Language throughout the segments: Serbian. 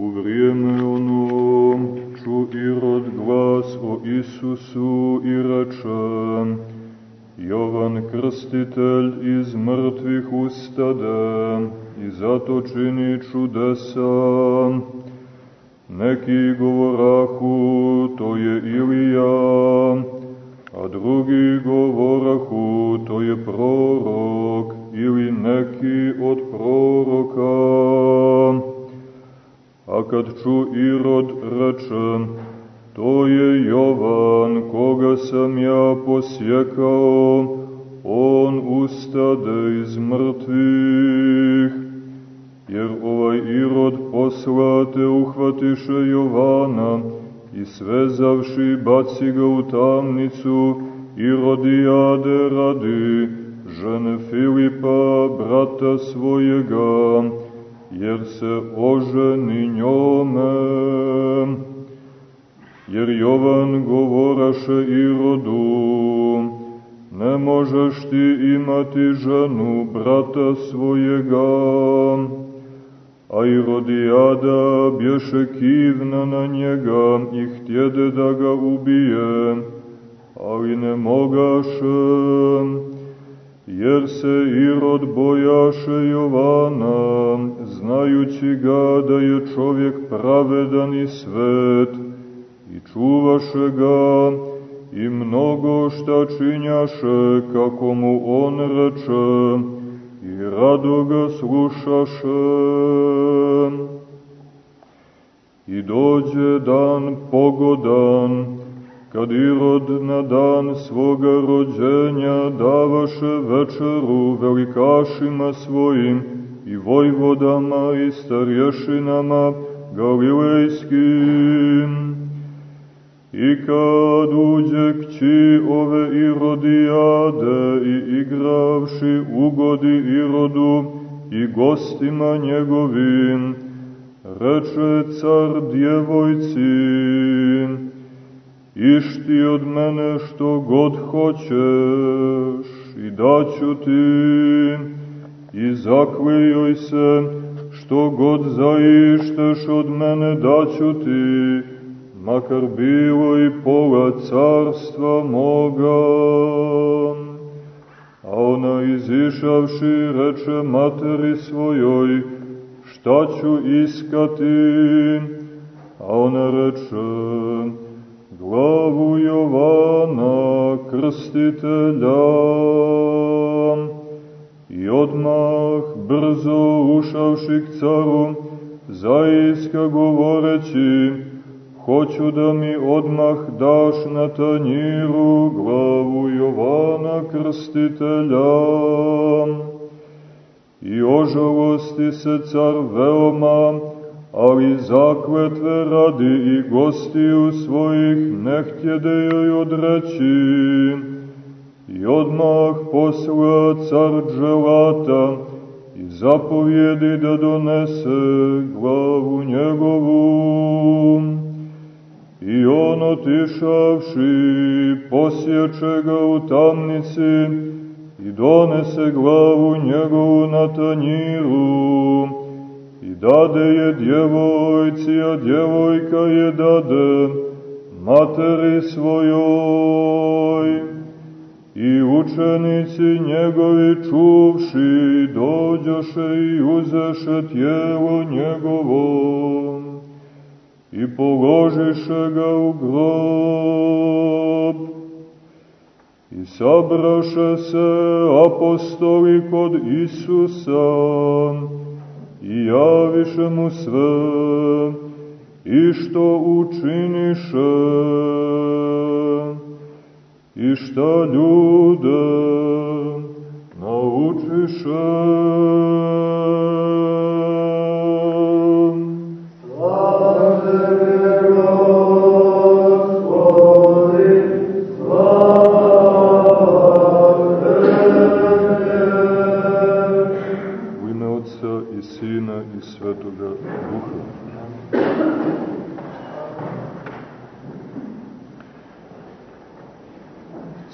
U vrijeme ono ču Irod glas o Isusu i reče, Jovan Krstitelj iz mrtvih ustade i zato čini čudesa. Neki govorahu, to je Ilija, a drugi govorahu, to je prorok ili neki od proroka. A kad ču Irod reče, to je Jovan koga sam ja posjekao, on ustade iz mrtvih. Jer ovaj Irod poslate uhvatiše Jovana i svezavši baci ga u tamnicu Irodijade radi, žene Filipa, brata svojega, jer se oženi njome. Jer Jovan govoraše Irodu, ne možeš ti imati ženu brata svojega, a Irodijada bješe kivna na njega i htjede da ga ubije, ali ne mogaše, jer se Irod bojaše Jovana, znajući ga da je čovjek pravedan i svet, i čuvaše ga, i mnogo šta činjaše, kako mu on reče, i rado ga slušaše. I dođe dan pogodan, kad Irod na dan svoga rođenja davaše večeru velikašima svojim i vojvodama i starješinama galilejskim. I kad uđe kći ove Irodijade i igravši ugodi Irodu i gostima njegovim, reče car djevojci, išti od mene što god hoćeš i daću ti, i zaklijoj se što god zaišteš od mene daću ti, makar bilo i pola carstva moga. A ona izišavši reče materi svojoj, šta ću iskati? A ona reče, glavu Jovana krstitelja. I odmah brzo ušavši k caru, zaiska govoreći, hoću da mi odmah daš na tanjiru glavu Jovana Krstitelja. I ožalosti se car veoma, ali zakletve radi i gostiju svojih ne htjede joj odreći. I odmah posla car dželata i zapovjedi da donese glavu njegovu. I on otišavši posječe ga u tamnici i donese glavu njegovu na tanjiru i dade je djevojci, a djevojka je dade materi svojoj. I učenici njegovi čuvši dođoše i uzeše tijelo njegovo i položiše ga u grob. I sabraše se apostoli kod Isusa i javiše mu sve i što učiniše i šta ljude naučiše.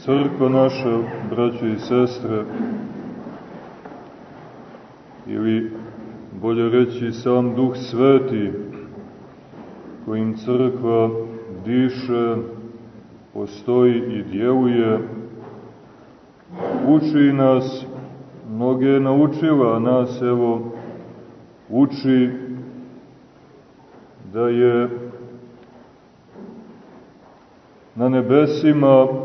Crkva naša, braće i sestre, ili bolje reći sam Duh Sveti, kojim crkva diše, postoji i djeluje, uči nas, mnoge naučila, nas evo uči da je na nebesima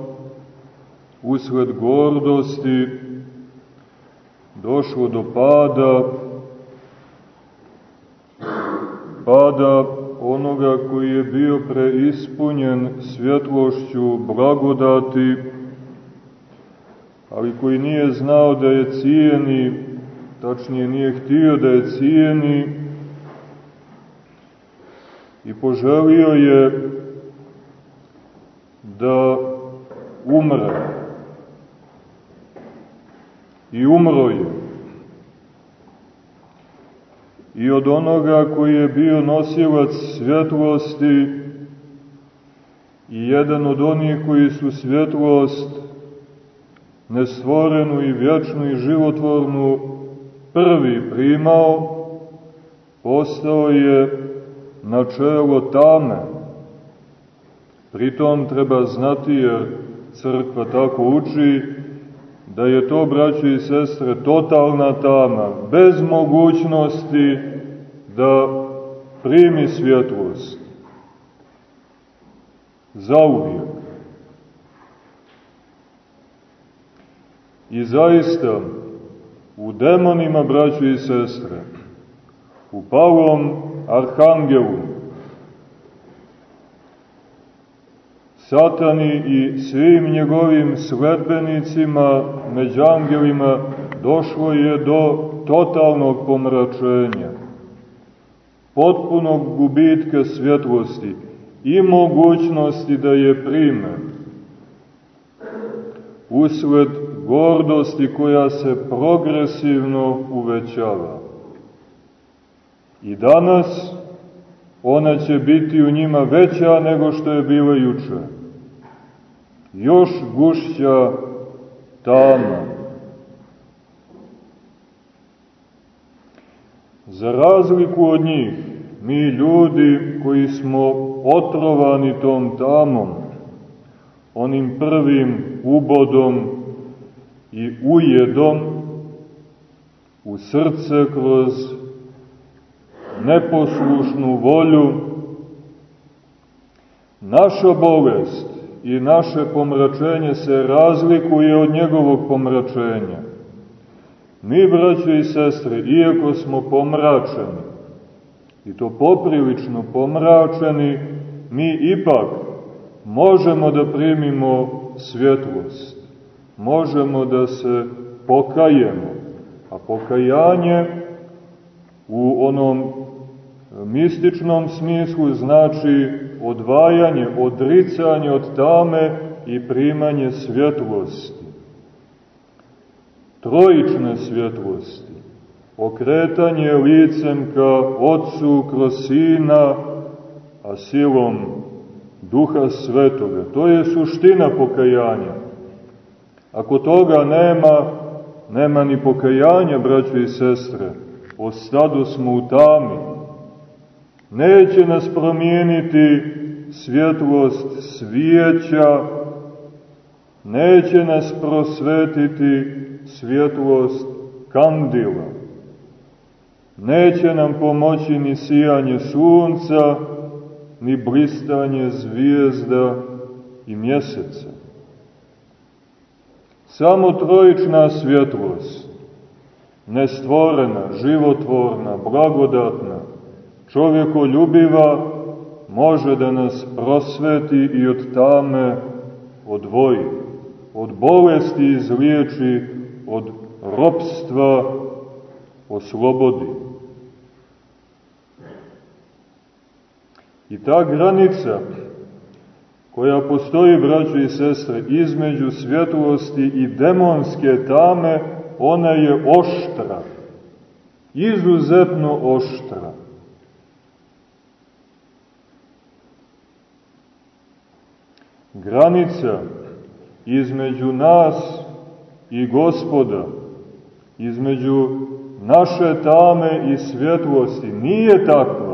usled gordosti došlo do pada, pada onoga koji je bio preispunjen svjetlošću blagodati, ali koji nije znao da je cijeni, tačnije nije htio da je cijeni i poželio je da umre. I umro je. I od onoga koji je bio nosilac svjetlosti i jedan od onih koji su svjetlost nestvorenu i vječnu i životvornu prvi primao, postao je načelo tame. Pritom treba znati, jer crkva tako uči, da je to, braći i sestre, totalna tama, bez mogućnosti da primi svjetlost. Zauvijek. I zaista, u demonima, braći i sestre, u Pavlom arhangelu, satani i svim njegovim sledbenicima, među angelima, došlo je do totalnog pomračenja, potpunog gubitka svjetlosti i mogućnosti da je prime, usled gordosti koja se progresivno uvećava. I danas ona će biti u njima veća nego što je bila juče. Još gušća tama. Za razliku od njih, mi ljudi koji smo otrovani tom tamom, onim prvim ubodom i ujedom u srce kroz neposlušnu volju, naša bolest i naše pomračenje se razlikuje od njegovog pomračenja. Mi, braćo i sestre, iako smo pomračeni, i to poprilično pomračeni, mi ipak možemo da primimo svjetlost možemo da se pokajemo. A pokajanje u onom mističnom smislu znači odvajanje, odricanje od tame i primanje svjetlosti. Trojične svjetlosti. Okretanje licem ka Otcu kroz Sina, a silom Duha Svetoga. To je suština pokajanja. Ako toga nema, nema ni pokajanja, braće i sestre. Ostado smo u tami. Neće nas promijeniti svjetlost svijeća, neće nas prosvetiti svjetlost kandila. Neće nam pomoći ni sijanje sunca, ni blistanje zvijezda i mjeseca. Samo trojična svjetlost, nestvorena, životvorna, blagodatna, čovjekoljubiva, može da nas prosveti i od tame odvoji, od bolesti izliječi, od ropstva oslobodi. I ta granica koja postoji, braćo i sestre, između svjetlosti i demonske tame, ona je oštra, izuzetno oštra. Granica između nas i gospoda, između naše tame i svjetlosti nije takva,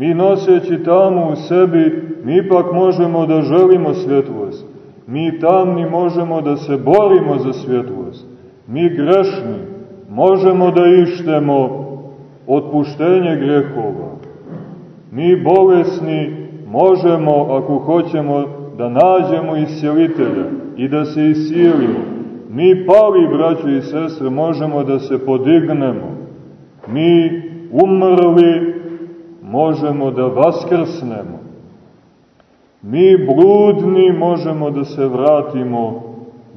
Mi noseći tamo u sebi, mi ipak možemo da želimo svjetlost. Mi tamni možemo da se borimo za svjetlost. Mi grešni možemo da ištemo otpuštenje grehova. Mi bolesni možemo, ako hoćemo, da nađemo isjelitelja i da se isijelimo. Mi pali, braćo i sestre, možemo da se podignemo. Mi umrli možemo da vaskrsnemo. Mi bludni možemo da se vratimo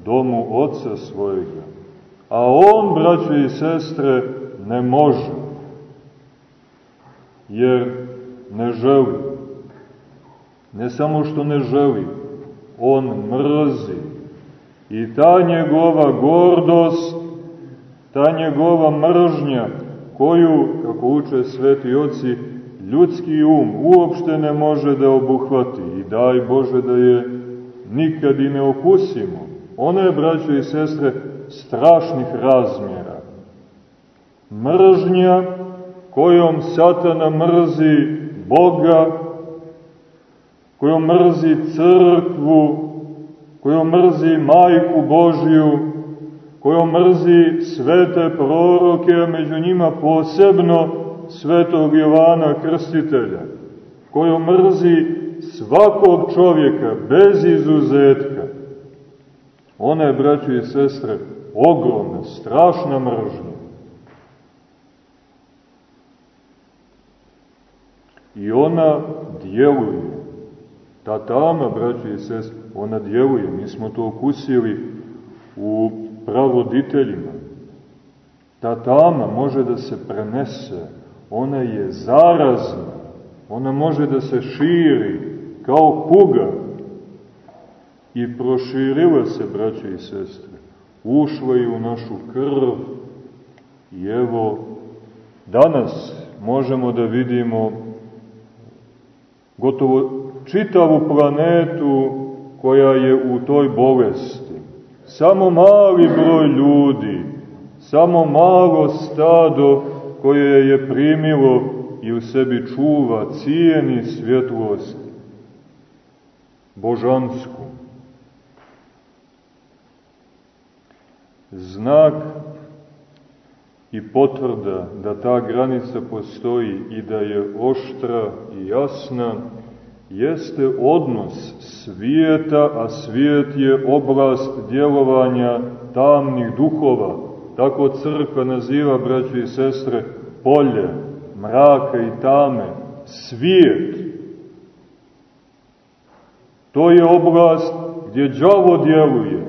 domu oca svojega. A on, braćo i sestre, ne može. Jer ne želi. Ne samo što ne želi, on mrzi. I ta njegova gordost, ta njegova mržnja, koju, kako uče sveti oci, ljudski um uopšte ne može da obuhvati i daj Bože da je nikad i ne okusimo. Ona je, braćo i sestre, strašnih razmjera. Mržnja kojom satana mrzi Boga, kojom mrzi crkvu, kojom mrzi majku Božju, kojom mrzi svete proroke, a među njima posebno svetog Jovana Krstitelja, kojom mrzi svakog čovjeka bez izuzetka. Ona je, braćo i sestre, ogromna, strašna mržnja. I ona djeluje. Ta tama, braćo i sestre, ona djeluje. Mi smo to okusili u pravoditeljima. Ta tama može da se prenese, ona je zarazna, ona može da se širi kao kuga. I proširila se, braćo i sestre, ušla je u našu krv. I evo, danas možemo da vidimo gotovo čitavu planetu koja je u toj bolesti. Samo mali broj ljudi, samo malo stado koje je primilo i u sebi čuva, cijeni svjetlost božansku. Znak i potvrda da ta granica postoji i da je oštra i jasna, jeste odnos svijeta, a svijet je oblast djelovanja tamnih duhova. Tako crkva naziva, braći i sestre, polje, mraka i tame, svijet. To je oblast gdje đavo djeluje,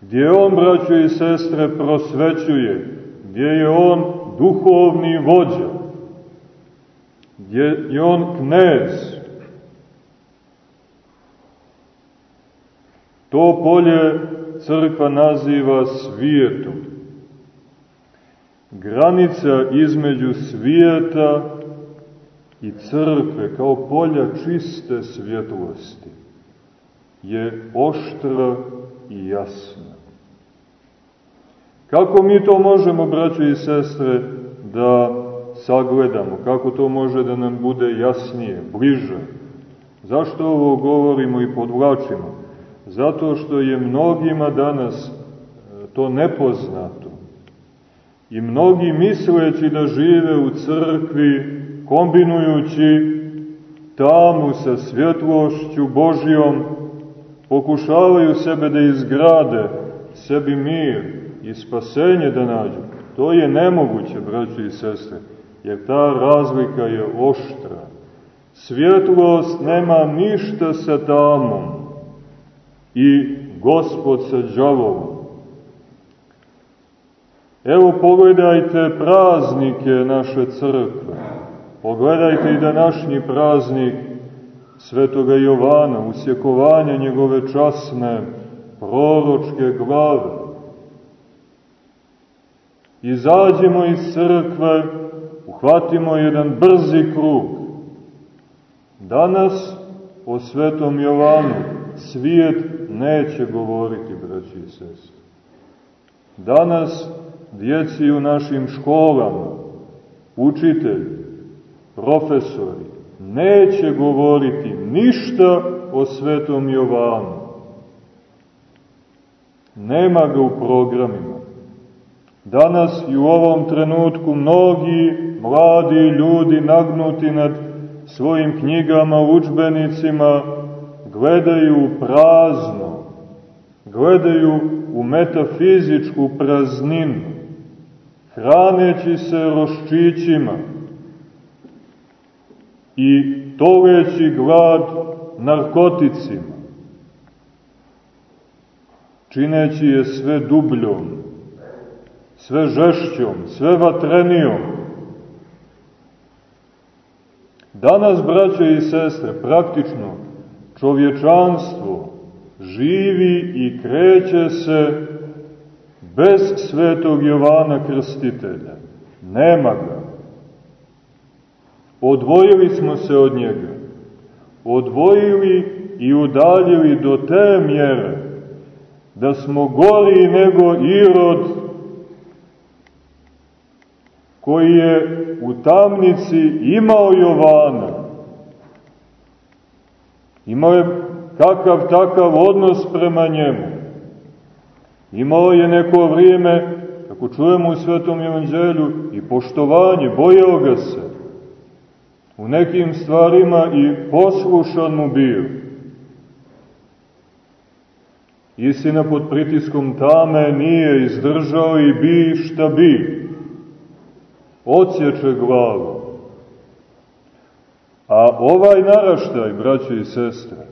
gdje on, braćo i sestre, prosvećuje, gdje je on duhovni vođa, gdje je on knez. To polje crkva naziva svijetom. Granica između svijeta i crkve kao polja čiste svjetlosti je oštra i jasna. Kako mi to možemo, braćo i sestre, da sagledamo? Kako to može da nam bude jasnije, bliže? Zašto ovo govorimo i podvlačimo? Zato što je mnogima danas e, to nepoznato. I mnogi misleći da žive u crkvi, kombinujući tamu sa svjetlošću Božijom, pokušavaju sebe da izgrade, sebi mir, i spasenje da nađu. To je nemoguće, braći i sestre, jer ta razlika je oštra. Svjetlost nema ništa sa tamom i gospod sa džavom. Evo pogledajte praznike naše crkve. Pogledajte i današnji praznik svetoga Jovana, usjekovanja njegove časne proročke glave izađemo iz crkve, uhvatimo jedan brzi krug. Danas o svetom Jovanu svijet neće govoriti, braći i sestri. Danas djeci u našim školama, učitelji, profesori, neće govoriti ništa o svetom Jovanu. Nema ga u programima. Danas i u ovom trenutku mnogi mladi ljudi nagnuti nad svojim knjigama, učbenicima, gledaju prazno, gledaju u metafizičku prazninu, hraneći se roščićima i toleći glad narkoticima, čineći je sve dubljom, sve žešćom, sve vatrenijom. Danas, braće i sestre, praktično čovječanstvo živi i kreće se bez svetog Jovana Krstitelja. Nema ga. Odvojili smo se od njega. Odvojili i udaljili do te mjere da smo gori nego Irod koji je u tamnici imao Jovana. Imao je kakav takav odnos prema njemu. Imao je neko vrijeme, kako čujemo u Svetom Evanđelju, i poštovanje, bojao ga se. U nekim stvarima i poslušan mu bio. Istina pod pritiskom tame nije izdržao i bi šta bi. Odsječe glavu. A ovaj naraštaj, braće i sestre,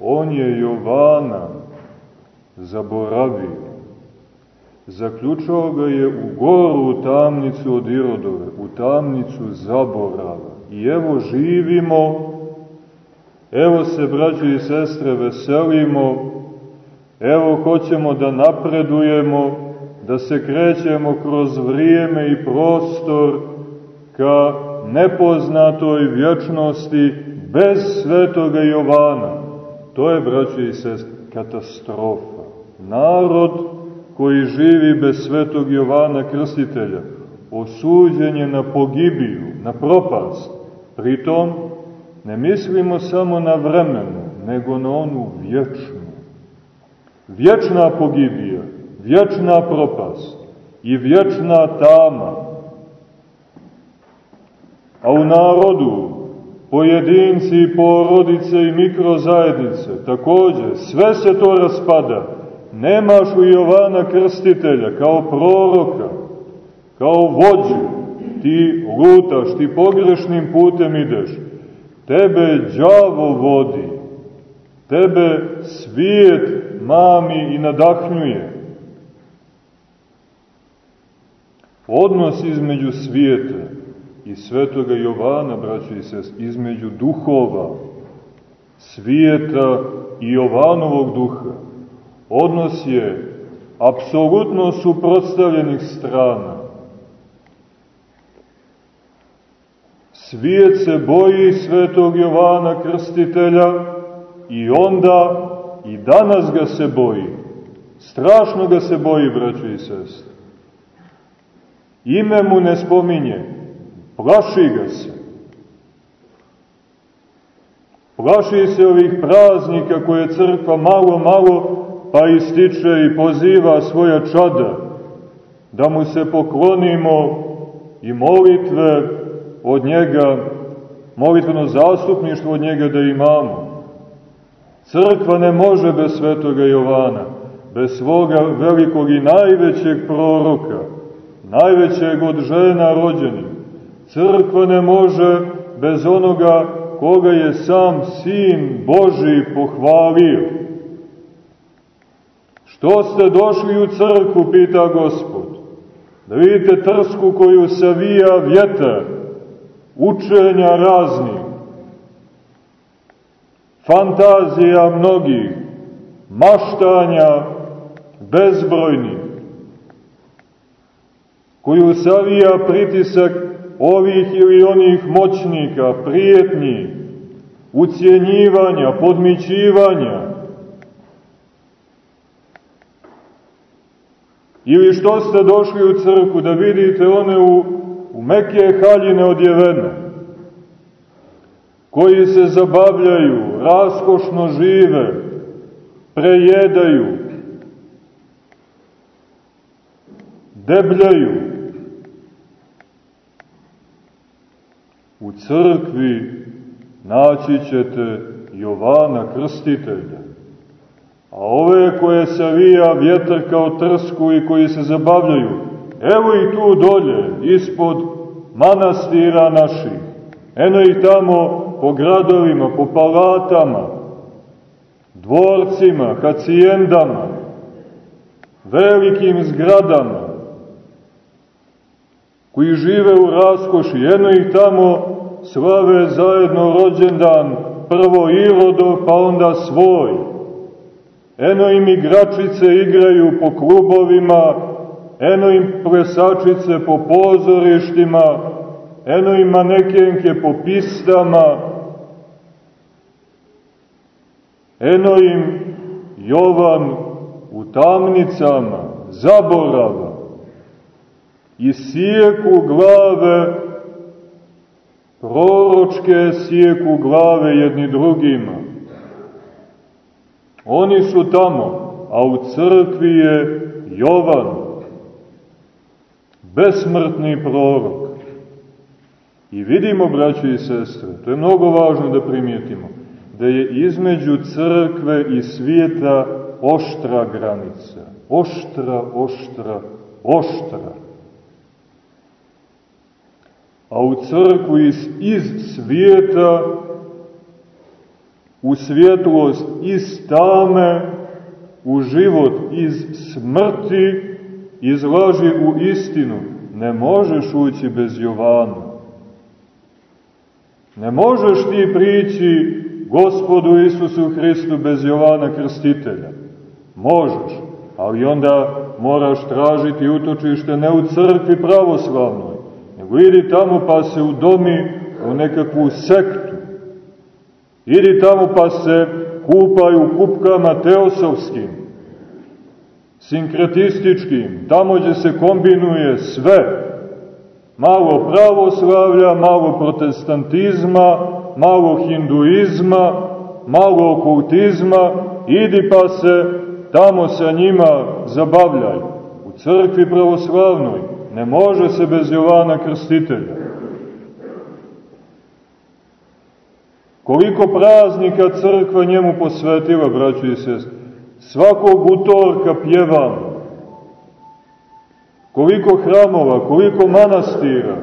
on je Jovana zaboravio. Zaključao ga je u goru u tamnicu od Irodove, u tamnicu zaborava. I evo živimo, evo se, braće i sestre, veselimo, evo hoćemo da napredujemo, da se krećemo kroz vrijeme i prostor ka nepoznatoj vječnosti bez svetoga Jovana. To je, braće i sestre, katastrofa. Narod koji živi bez svetog Jovana Krstitelja, osuđen je na pogibiju, na propast. Pritom, ne mislimo samo na vremenu, nego na onu vječnu. Vječna pogibija, vječna propast i vječna tama. A u narodu, pojedinci, porodice i mikrozajednice, takođe, sve se to raspada. Nemaš u Jovana Krstitelja kao proroka, kao vođu, ti lutaš, ti pogrešnim putem ideš, tebe đavo vodi, tebe svijet mami i nadahnjuje. Odnos između svijeta i svetoga Jovana, braći i sest, između duhova, svijeta i Jovanovog duha, odnos je apsolutno suprotstavljenih strana. Svijet se boji svetog Jovana Krstitelja i onda i danas ga se boji. Strašno ga se boji, braćo i sest. Ime mu ne spominje, plaši ga se. Plaši se ovih praznika koje crkva malo, malo pa ističe i poziva svoja čada da mu se poklonimo i molitve od njega, molitveno zastupništvo od njega da imamo. Crkva ne može bez svetoga Jovana, bez svoga velikog i najvećeg proroka, najvećeg od žena rođenih. Crkva ne može bez onoga koga je sam Sin Boži pohvalio. Što ste došli u crkvu, pita Gospod? Da vidite trsku koju savija vjetar, učenja raznih, fantazija mnogih, maštanja bezbrojnih, koju savija pritisak ovih ili onih moćnika, prijetnji, ucijenjivanja, podmićivanja, Ili što ste došli u crku da vidite one u, u meke haljine odjevene, koji se zabavljaju, raskošno žive, prejedaju, debljaju. U crkvi naći ćete Jovana Krstitelja. A ove koje se vija vjetar kao trsku i koji se zabavljaju, evo i tu dolje, ispod manastira naših. Eno ih tamo po gradovima, po palatama, dvorcima, hacijendama, velikim zgradama, koji žive u raskoši, jedno ih tamo slave zajedno rođendan, prvo Irodov, pa onda svoj. Eno im igračice igraju po klubovima, eno im plesačice po pozorištima, eno im manekenke po pistama, eno im Jovan u tamnicama, zaborava, i sijeku glave, proročke sijeku glave jedni drugima. Oni su tamo, a u crkvi je Jovan, besmrtni prorok. I vidimo, braći i sestre, to je mnogo važno da primijetimo, da je između crkve i svijeta oštra granica. Oštra, oštra, oštra a u crkvu iz, iz svijeta u svjetlost iz tame, u život iz smrti, izlaži u istinu. Ne možeš ući bez Jovana. Ne možeš ti prići gospodu Isusu Hristu bez Jovana Krstitelja. Možeš, ali onda moraš tražiti utočište ne u crkvi pravoslavnoj, nego idi tamo pa se udomi u nekakvu sektu. Idi tamo pa se kupaj u kupkama teosovskim, sinkretističkim, tamo gdje se kombinuje sve. Malo pravoslavlja, malo protestantizma, malo hinduizma, malo okultizma, idi pa se tamo sa njima zabavljaj. U crkvi pravoslavnoj Ne može se bez Jovana Krstitelja. Koliko praznika crkva njemu posvetila, braći i sest, svakog utorka pjevamo. Koliko hramova, koliko manastira.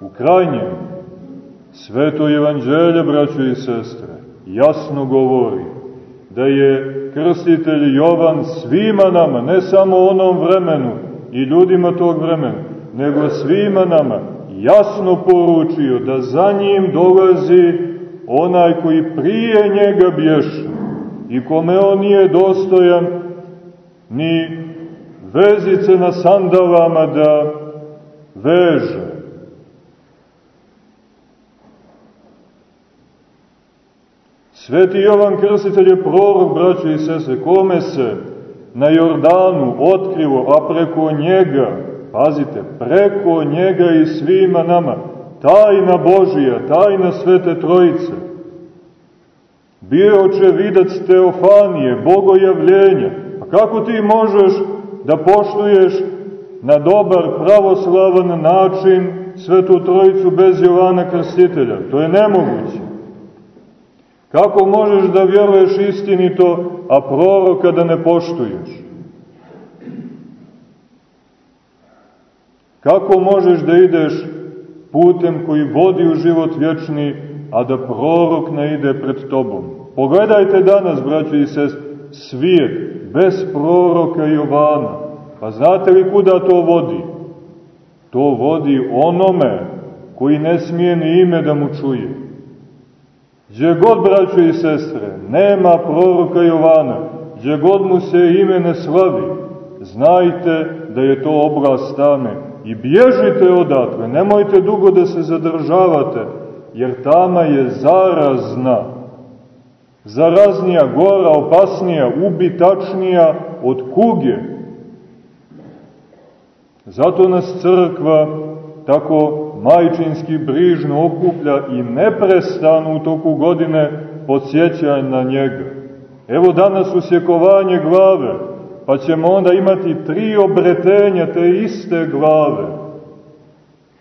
U krajnjem, sveto evanđelje, braći i sestre, jasno govori da je krstitelj Jovan svima nama, ne samo onom vremenu i ljudima tog vremena, nego svima nama jasno poručio da za njim dolazi onaj koji prije njega bješe i kome on nije dostojan ni vezice na sandalama da veže, Sveti Jovan Krstitelj je prorok, braćo i sese, kome se na Jordanu otkrivo, a preko njega, pazite, preko njega i svima nama, tajna Božija, tajna Svete Trojice, bio očevidac Teofanije, bogojavljenja. A kako ti možeš da poštuješ na dobar, pravoslavan način Svetu Trojicu bez Jovana Krstitelja? To je nemoguće. Kako možeš da vjeruješ istinito, a proroka da ne poštuješ? Kako možeš da ideš putem koji vodi u život vječni, a da prorok ne ide pred tobom? Pogledajte danas, braći i sest, svijet bez proroka Jovana. Pa znate li kuda to vodi? To vodi onome koji ne smije ni ime da mu čuje. Gdje god, braćo i sestre, nema proroka Jovana, gdje god mu se ime ne slavi, znajte da je to obraz tame i bježite odatle, nemojte dugo da se zadržavate, jer tama je zarazna. Zaraznija, gora, opasnija, ubitačnija od kuge. Zato nas crkva tako majčinski brižno okuplja i neprestano u toku godine podsjeća na njega. Evo danas usjekovanje glave, pa ćemo onda imati tri obretenja te iste glave.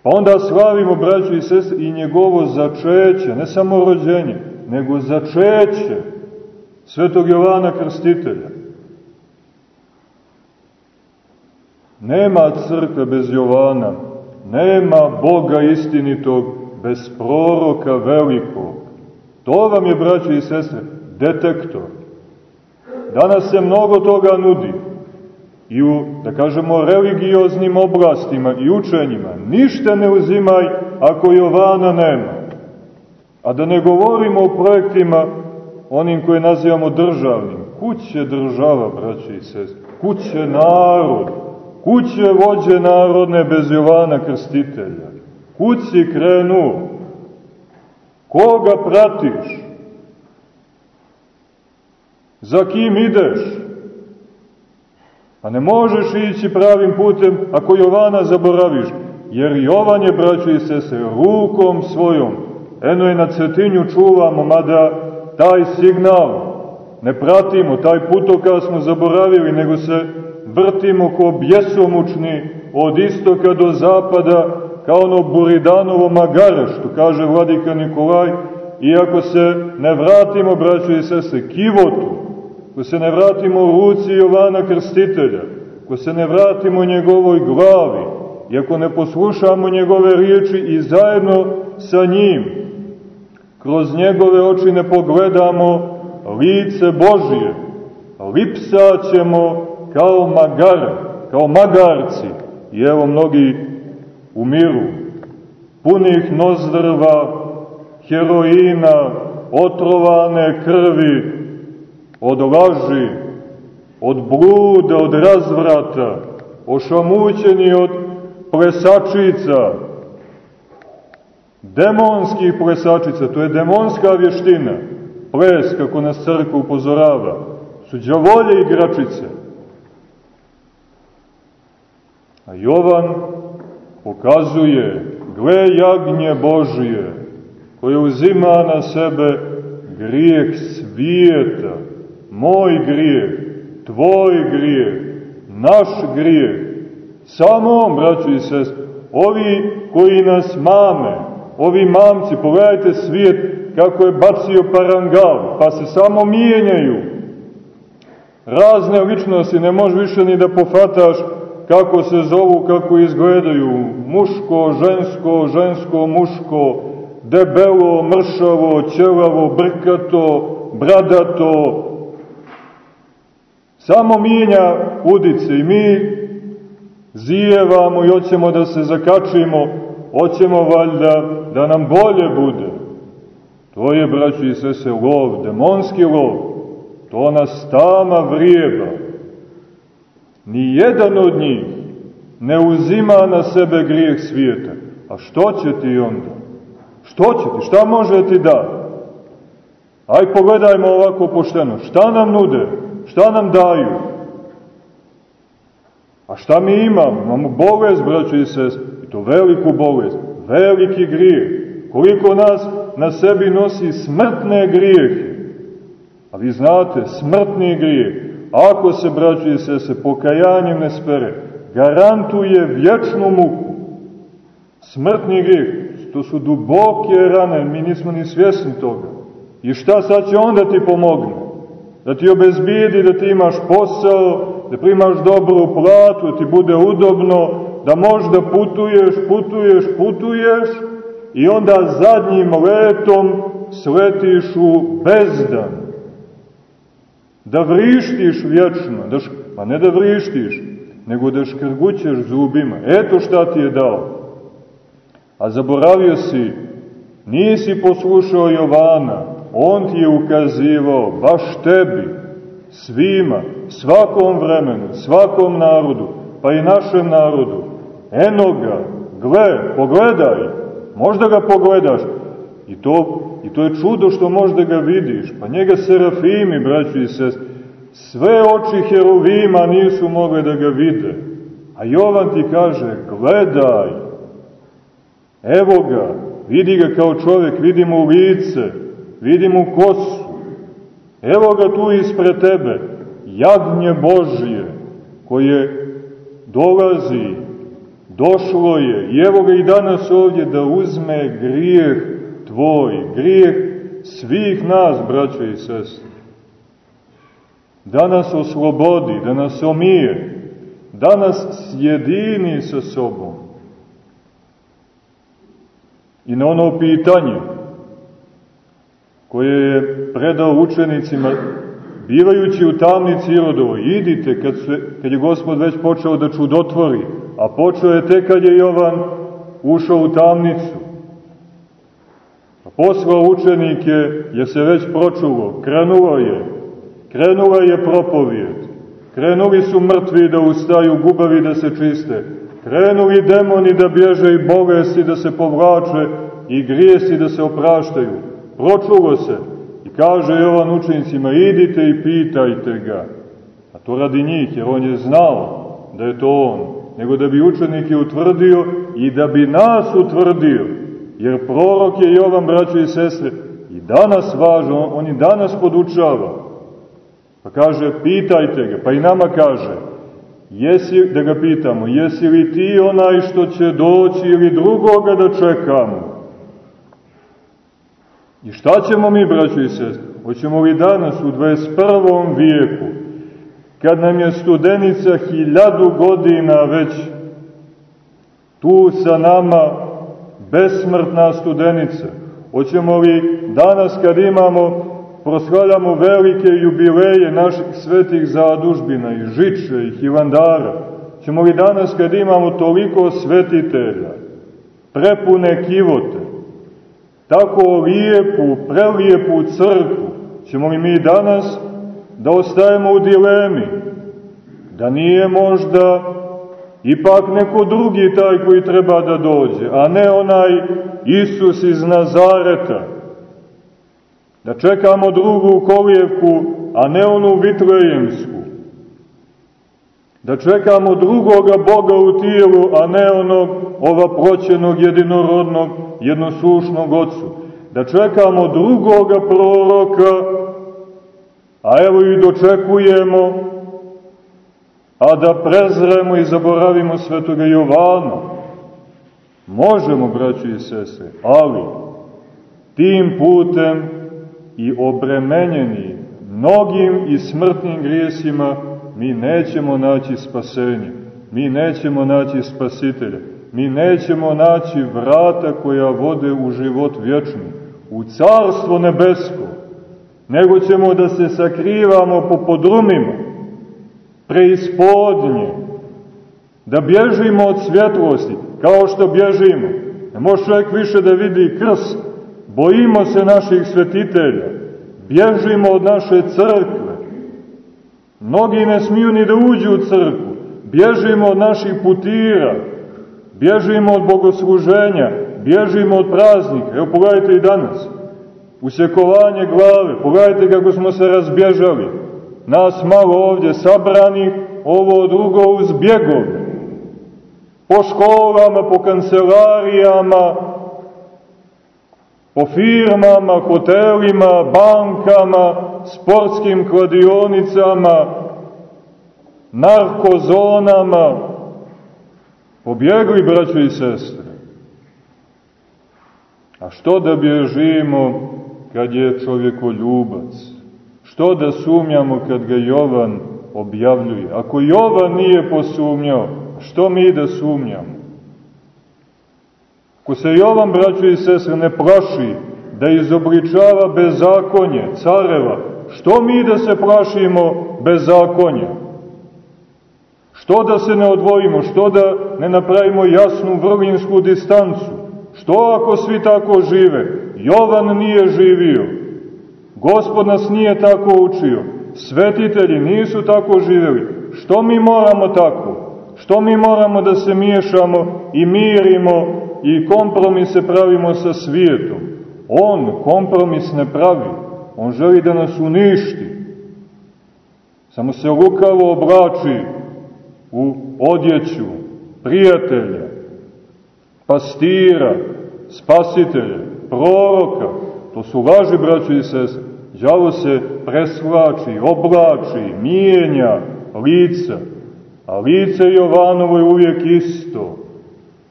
Pa onda slavimo, braći i sestri, i njegovo začeće, ne samo rođenje, nego začeće svetog Jovana Krstitelja. Nema crkve bez Jovana, nema Boga istinitog bez proroka velikog. To vam je, braći i sestre, detektor. Danas se mnogo toga nudi i u, da kažemo, religioznim oblastima i učenjima. Ništa ne uzimaj ako Jovana nema. A da ne govorimo o projektima onim koje nazivamo državnim. Kuće država, braći i sestre. Kuće narod. Kuće vođe narodne bez Jovana Krstitelja. Kući krenu. Koga pratiš? Za kim ideš? Pa ne možeš ići pravim putem ako Jovana zaboraviš, jer Jovan je, braćo i sese, rukom svojom, eno je na cetinju čuvamo, mada taj signal ne pratimo, taj putokaz smo zaboravili, nego se vrtimo ko bjesomučni od istoka do zapada, kao ono Buridanovo magare, što kaže vladika Nikolaj, iako se ne vratimo, braćo i sese, kivotu, ko se ne vratimo ruci Jovana Krstitelja, ko se ne vratimo njegovoj glavi, i ako ne poslušamo njegove riječi i zajedno sa njim, kroz njegove oči ne pogledamo lice Božije, lipsaćemo kao magare, kao magarci, i evo mnogi umiru, punih nozdrva, heroina, otrovane krvi, od laži, od bluda, od razvrata, ošamućeni od plesačica, demonskih plesačica, to je demonska vještina, ples, kako nas crkva upozorava, su džavolje igračice. A Jovan pokazuje, gle jagnje Božije, koje uzima na sebe grijeh svijeta, moj grijeh, tvoj grijeh, naš grijeh. Samo on, braćo i sest, ovi koji nas mame, ovi mamci, pogledajte svijet kako je bacio parangal, pa se samo mijenjaju. Razne ličnosti, ne možeš više ni da pofataš kako se zovu, kako izgledaju. Muško, žensko, žensko, muško, debelo, mršavo, ćelavo, brkato, bradato, Samo mijenja udice i mi zijevamo i hoćemo da se zakačimo, hoćemo valjda da nam bolje bude. To je, braći i sese, lov, demonski lov. To nas tama vrijeba. Ni jedan od njih ne uzima na sebe grijeh svijeta. A što će ti onda? Što će ti? Šta može ti da? Aj pogledajmo ovako pošteno. Šta nam nude? Šta nam daju? A šta mi imamo? Imamo bolest, braćo i sest, i to veliku bolest, veliki grijeh. Koliko nas na sebi nosi smrtne grijehe. A vi znate, smrtni grijeh, ako se, braćo i sese, pokajanjem ne spere, garantuje vječnu muku. Smrtni grijeh, to su duboke rane, mi nismo ni svjesni toga. I šta sad će onda ti pomogne? da ti obezbijedi da ti imaš posao, da primaš dobru platu, da ti bude udobno, da možda putuješ, putuješ, putuješ i onda zadnjim letom sletiš u bezdan. Da vrištiš vječno, da š... pa ne da vrištiš, nego da škrgućeš zubima. Eto šta ti je dao. A zaboravio si, nisi poslušao Jovana, On ti je ukazivao, baš tebi, svima, svakom vremenu, svakom narodu, pa i našem narodu. Eno ga, gle, pogledaj, možda ga pogledaš. I to, I to je čudo što možda ga vidiš. Pa njega serafimi, braću i sest, sve oči herovima nisu mogle da ga vide. A Jovan ti kaže, gledaj, Evo ga, vidi ga kao čovjek, vidi mu lice, vidi mu kosu. Evo ga tu ispred tebe, jagnje Božje, koje dolazi, došlo je, i evo ga i danas ovdje da uzme grijeh tvoj, grijeh svih nas, braćo i sestre. Da nas oslobodi, da nas omije, da nas sjedini sa sobom. I na ono pitanje koje je predao učenicima, bivajući u tamnici Irodovoj, idite kad, se, kad je gospod već počeo da čudotvori, a počeo je tek kad je Jovan ušao u tamnicu. Poslao učenike je se već pročulo, krenulo je, krenula je propovijed, krenuli su mrtvi da ustaju, gubavi da se čiste, krenuli demoni da bježe i bolesti da se povlače i grijesi da se opraštaju. Pročulo se i kaže Jovan učenicima, idite i pitajte ga. A to radi njih, jer on je znao da je to on, nego da bi učenike utvrdio i da bi nas utvrdio. Jer prorok je Jovan, braćo i sestre, i danas važno, on i danas podučava. Pa kaže, pitajte ga, pa i nama kaže, jesi, da ga pitamo, jesi li ti onaj što će doći ili drugoga da čekamo? I šta ćemo mi, braćo i sestre? Hoćemo li danas u 21. vijeku, kad nam je studenica hiljadu godina već tu sa nama besmrtna studenica, hoćemo li danas kad imamo, proslavljamo velike jubileje naših svetih zadužbina i žiče i hivandara, ćemo li danas kad imamo toliko svetitelja, prepune kivote, tako lijepu, prelijepu crkvu, ćemo li mi danas da ostajemo u dilemi, da nije možda ipak neko drugi taj koji treba da dođe, a ne onaj Isus iz Nazareta, da čekamo drugu kolijevku, a ne onu vitlejemsku, da čekamo drugoga Boga u tijelu, a ne onog ova proćenog jedinorodnog jednosušnog ocu, da čekamo drugoga proroka, a evo i dočekujemo, a da prezremo i zaboravimo svetoga Jovana. Možemo, braći i sese, ali tim putem i obremenjeni mnogim i smrtnim grijesima mi nećemo naći spasenje, mi nećemo naći spasitelja, mi nećemo naći vrata koja vode u život vječni, u carstvo nebesko, nego ćemo da se sakrivamo po podrumima, preispodnje, da bježimo od svjetlosti, kao što bježimo. Ne može čovjek više da vidi krst, bojimo se naših svetitelja, bježimo od naše crkve. Mnogi ne smiju ni da uđu u crkvu, bježimo od naših putira, bježimo od bogosluženja, bježimo od praznika. Evo pogledajte i danas, usekovanje glave, pogledajte kako smo se razbježali. Nas malo ovdje sabrani, ovo drugo uz bjegove. Po školama, po kancelarijama, po firmama, hotelima, bankama, sportskim kladionicama, narkozonama, pobjegli, braćo i sestre. A što da bježimo kad je čovjekoljubac? Što da sumnjamo kad ga Jovan objavljuje? Ako Jovan nije posumnjao, što mi da sumnjamo? Ako se Jovan, braćo i sestre, ne plaši da izobličava bezakonje careva, što mi da se plašimo bezakonja? Što da se ne odvojimo, što da ne napravimo jasnu vrlinsku distancu? Što ako svi tako žive? Jovan nije živio. Gospod nas nije tako učio. Svetitelji nisu tako živeli. Što mi moramo tako? Što mi moramo da se miješamo i mirimo i kompromise pravimo sa svijetom? On kompromis ne pravi. On želi da nas uništi. Samo se lukavo oblači u odjeću prijatelja, pastira, spasitelja, proroka. To su laži, braćo i sestre. Đavo se presvlači, oblači, mijenja lica. A lice Jovanovo je uvijek isto.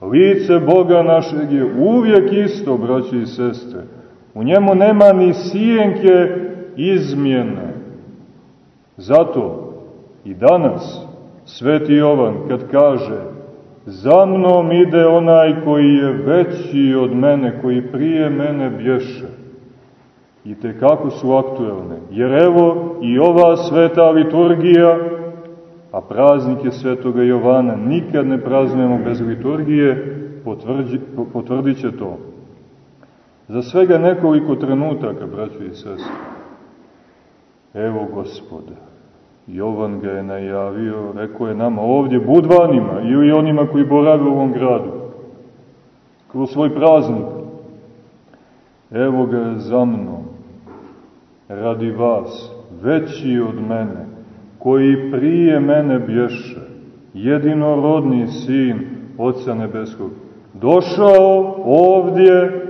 Lice Boga našeg je uvijek isto, braći i sestre. U njemu nema ni sijenke izmjene. Zato i danas Sveti Jovan kad kaže za mnom ide onaj koji je veći od mene, koji prije mene bješe. I te kako su aktuelne. Jer evo i ova sveta liturgija, a praznik je svetoga Jovana, nikad ne praznujemo bez liturgije, potvrđi, potvrdit će to. Za svega nekoliko trenutaka, braćo i sestri, evo gospode, Jovan ga je najavio, rekao je nama ovdje, budvanima ili onima koji borave u ovom gradu, kroz svoj praznik. Evo ga za mnom, radi vas, veći od mene, koji prije mene bješe, jedinorodni sin Otca Nebeskog, došao ovdje,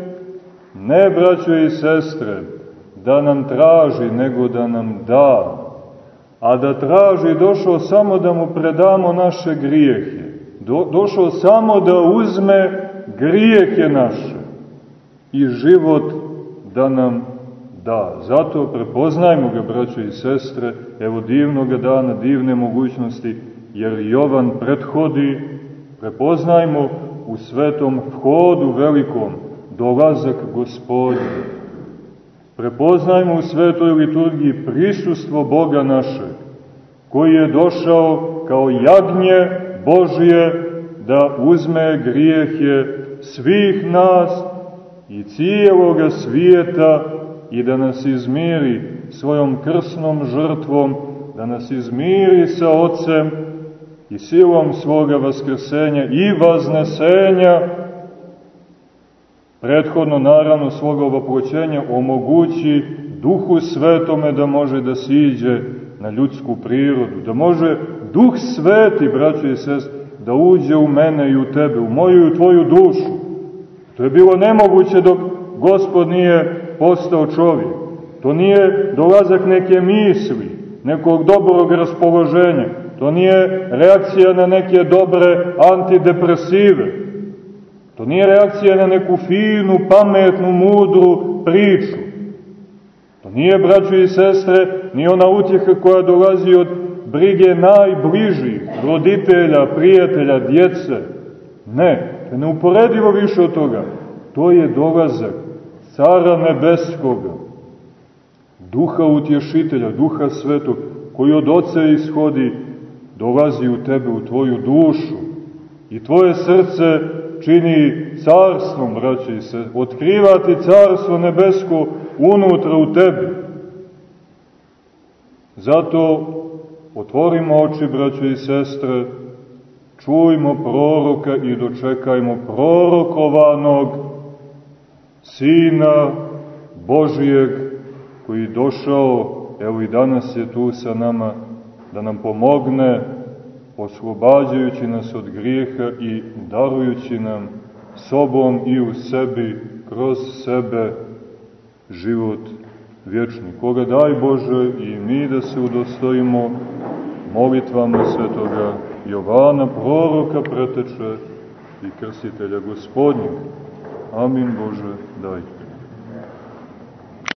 ne braćo i sestre, da nam traži, nego da nam da, a da traži došao samo da mu predamo naše grijehe. Do, došao samo da uzme grijehe naše i život da nam da. Zato prepoznajmo ga, braćo i sestre, evo divnog dana, divne mogućnosti, jer Jovan prethodi, prepoznajmo u svetom vhodu velikom dolazak gospodina Prepoznajmo u svetoj liturgiji prisustvo Boga našeg, koji je došao kao jagnje Božije da uzme grijehe svih nas i cijeloga svijeta i da nas izmiri svojom krsnom žrtvom, da nas izmiri sa Otcem i silom svoga vaskrsenja i vaznesenja prethodno naravno svoga ovoproćenja omogući duhu svetome da može da siđe na ljudsku prirodu, da može duh sveti, braćo i sest, da uđe u mene i u tebe, u moju i u tvoju dušu. To je bilo nemoguće dok gospod nije postao čovjek. To nije dolazak neke misli, nekog dobrog raspoloženja. To nije reakcija na neke dobre antidepresive. To nije reakcija na neku finu, pametnu, mudru priču. To nije, braćo i sestre, ni ona utjeha koja dolazi od brige najbližih, roditelja, prijatelja, djece. Ne, to je neuporedivo više od toga. To je dolazak cara nebeskoga, duha utješitelja, duha svetog, koji od oca ishodi, dolazi u tebe, u tvoju dušu. I tvoje srce čini carstvom, braći se, otkrivati carstvo nebesko unutra u tebi. Zato otvorimo oči, braći i sestre, čujmo proroka i dočekajmo prorokovanog Sina Božijeg koji došao, evo i danas je tu sa nama, da nam pomogne oslobađajući nas od grijeha i darujući nam sobom i u sebi, kroz sebe, život vječni. Koga daj Bože i mi da se udostojimo molitvama svetoga Jovana, proroka preteče i krstitelja gospodnjeg. Amin Bože, daj.